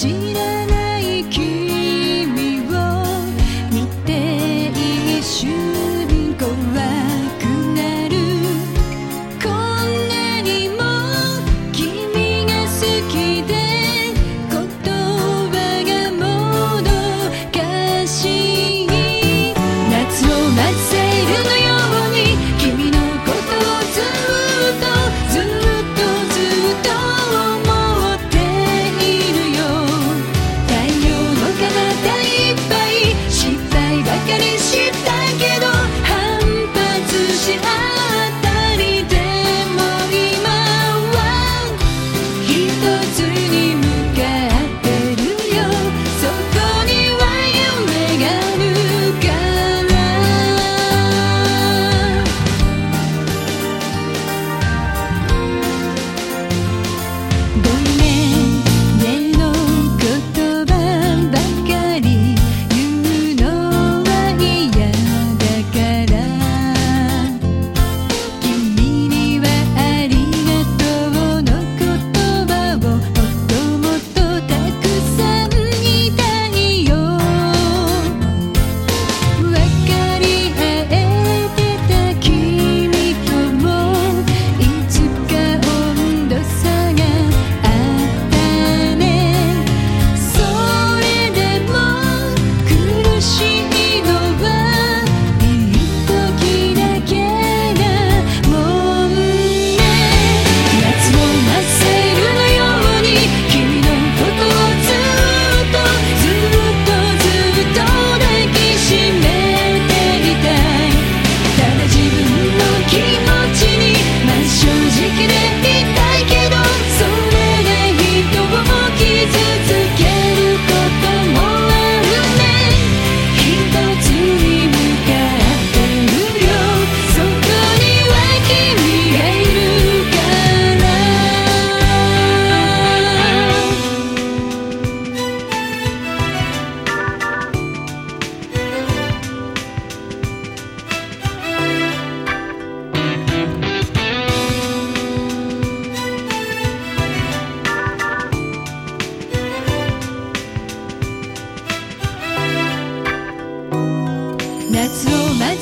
记得夏を待